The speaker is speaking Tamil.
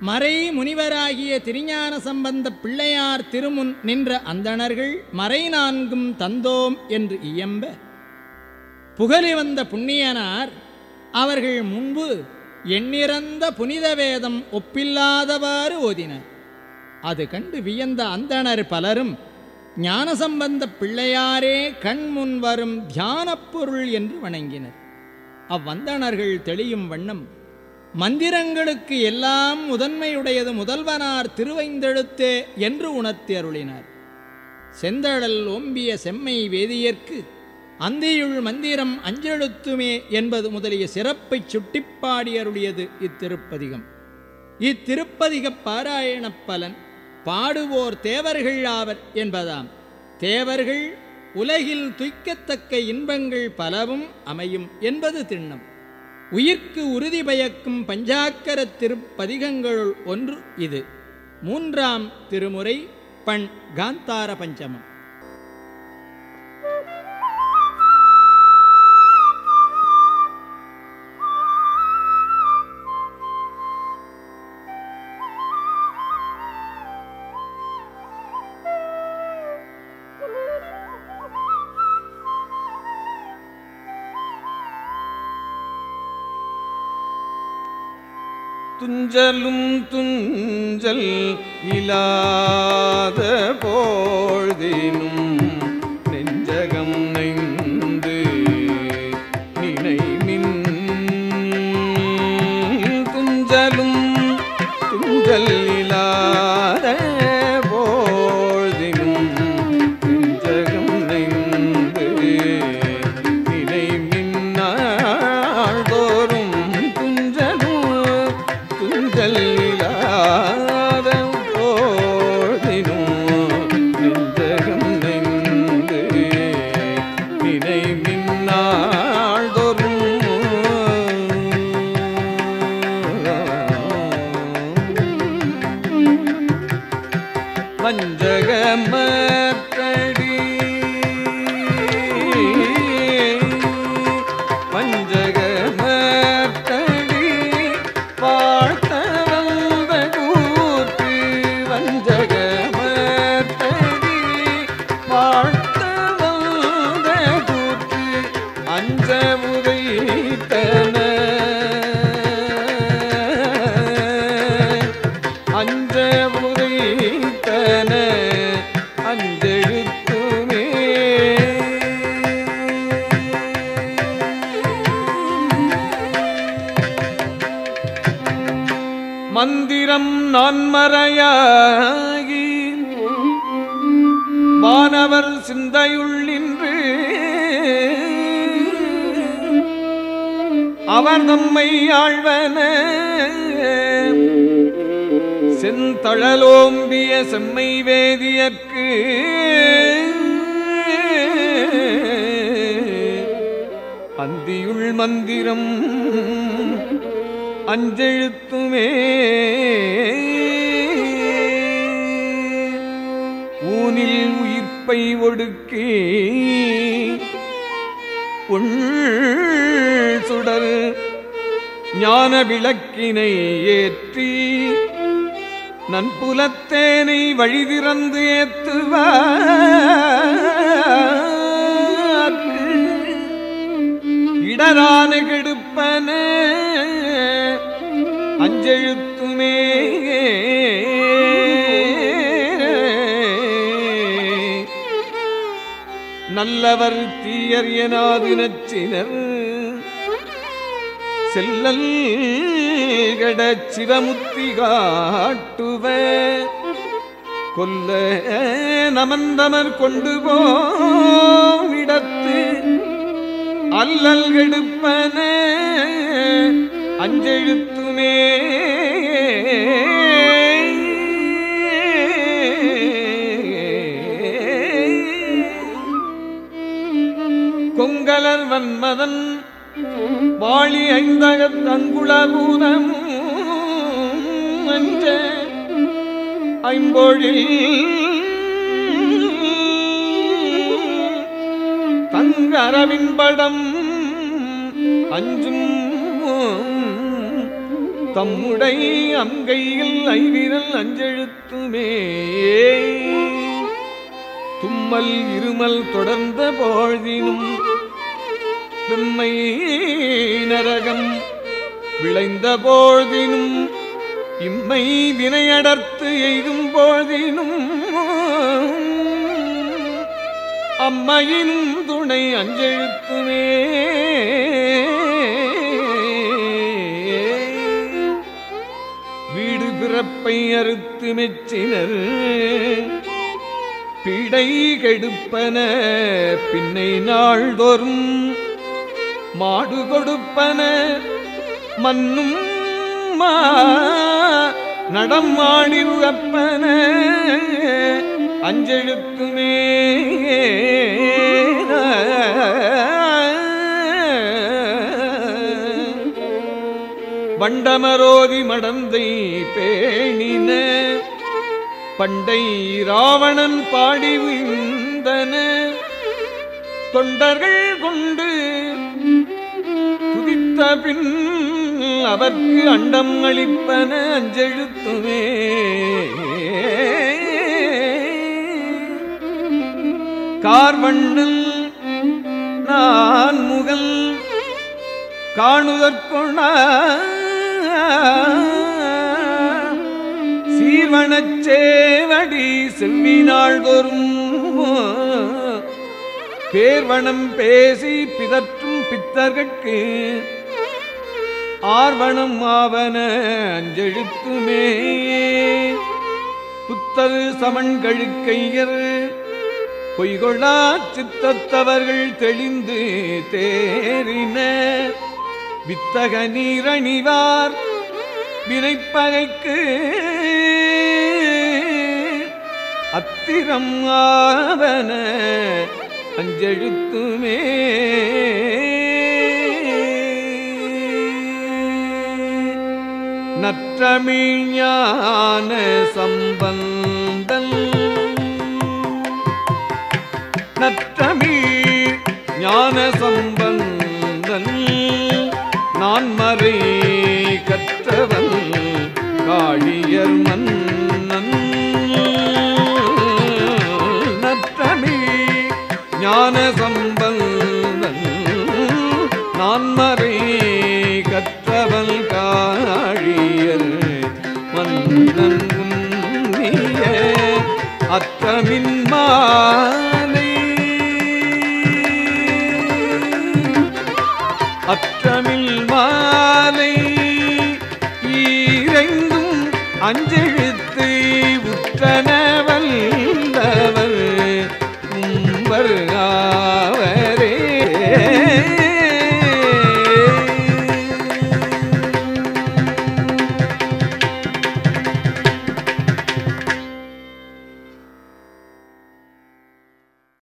மறை முனிவராகிய திருஞான சம்பந்த பிள்ளையார் திருமுன் நின்ற அந்தணர்கள் மறை நான்கும் தந்தோம் என்று இயம்ப புகழி வந்த புண்ணியனார் அவர்கள் முன்பு எண்ணிறந்த புனித வேதம் ஒப்பில்லாதவாறு ஓதினர். அது கண்டு வியந்த அந்தணர் பலரும் ஞானசம்பந்த பிள்ளையாரே கண்முன் வரும் தியானப் பொருள் என்று வணங்கினர். அவ்வந்தணர்கள் தெளியும் வண்ணம் மந்திரங்களுக்கு எல்லாம் முதன்மையுடையது முதல்வனார் திருவைந்தெழுத்தே என்று உணர்த்தி அருளினார் செந்தழல் ஓம்பிய செம்மை வேதியர்க்கு அந்தியுள் மந்திரம் அஞ்செழுத்துமே என்பது முதலிய சிறப்பைச் சுட்டிப்பாடி அருளியது இத்திருப்பதிகம். இத்திருப்பதிகப் பாராயணப் பலன் பாடுவோர் தேவர்கள் ஆவர் என்பதாம். தேவர்கள் உலகில் துய்க்கத்தக்க இன்பங்கள் பலவும் அமையும் என்பது திண்ணம். உயிர்க்கு உறுதி பயக்கும் பஞ்சாக்கர திருப்பதிகங்களுள் ஒன்று இது. மூன்றாம் திருமுறை பண் காந்தார பஞ்சமம். துஞ்சலும் துஞ்சல் இலாத போ வாழ்த்து வந்த கூற்று அஞ்ச உதைத்தன அஞ்ச உதைத்தன அஞ்செழுத்துமே. மந்திரம் மறையா வானவர் சிந்தையுள்ளின்று அவர் தம்மை ஆழ்வன செந்தழலோம்பிய செம்மை வேதியற்கு அந்தியுள் மந்திரம் அஞ்செழுத்துமே உயிர்ப்பை ஒடுக்கி உள் சுடர் ஞான விளக்கினை ஏற்றி நன்புலத்தேனை வழிதிறந்து ஏத்துவார் இடரான கெடுப்பன அஞ்செழுத்துமே நல்லவர் தீயர் எனாதினச்சினர் செல்லல் கடச் சிவமுத்தி காட்டுவ கொல்ல நமந்தமர் கொண்டு போவிடத்து அல்லல் கெடுப்பன அஞ்செழுத்துமே கொங்கலர் வன்மதன் வாழி ஐந்தகத்தங்குளபூதம் அஞ்ச ஐம்பொழில் தங்கரவின் படம் அஞ்சும் தம்முடை அங்கையில் ஐவிரல் அஞ்செழுத்துமே தும்மல் இருமல் தொடர்ந்த பொழுதினும் வெம்மை நரகம் விளைந்த போழ்தினும் இம்மை வினையடர்த்து எய்தும் போழ்தினும் அம்மையினும் துணை அஞ்செழுத்துமே. வீடு பிறப்பை அறுத்து மெச்சினர் பிடை கெடுப்பன பின்னை நாள்தோறும் மாடு கொடுப்பன மண்ணும் மா நடம் ஆடி உழப்பன அஞ்செழுத்துமே வண்டமரோதி மடந்தை பேணின பண்டை ராவணன் பாடி விந்தன தொண்டர்கள் கொண்டு துதித்த பின் அவர்க்கு அண்டம் அளிப்பன அஞ்செழுத்துமே. கார்வண்ணல் நான் முகல் காணுதற்கொண சீர்வனச்சேவடி செவ்வினாள் தோறும் பேர்வனம் பேசி பிதற்றும் பித்தர்கட்கு ஆர்வணம் ஆவன அஞ்செழுத்துமே. புத்தர் சமன் கழுக்கையர் பொய்கொள்ளா சித்தத்தவர்கள் தெளிந்து தேறின. வித்தக நீரணிவார் விரைப்பகைக்கு அத்திரம் ஆவன அஞ்செழுத்துமே. நற்றமிழ் சம்பந்தன். சம்பந்தல் நற்றமிழ் ஞான சம்பந்தன். நான் மறை கற்றவன் காழியர் மன்னன். நற்றமிழ் ஞான மாலை அற்றமில் மாலை ஈரைந்தும் அஞ்செழுத்து உற்றன.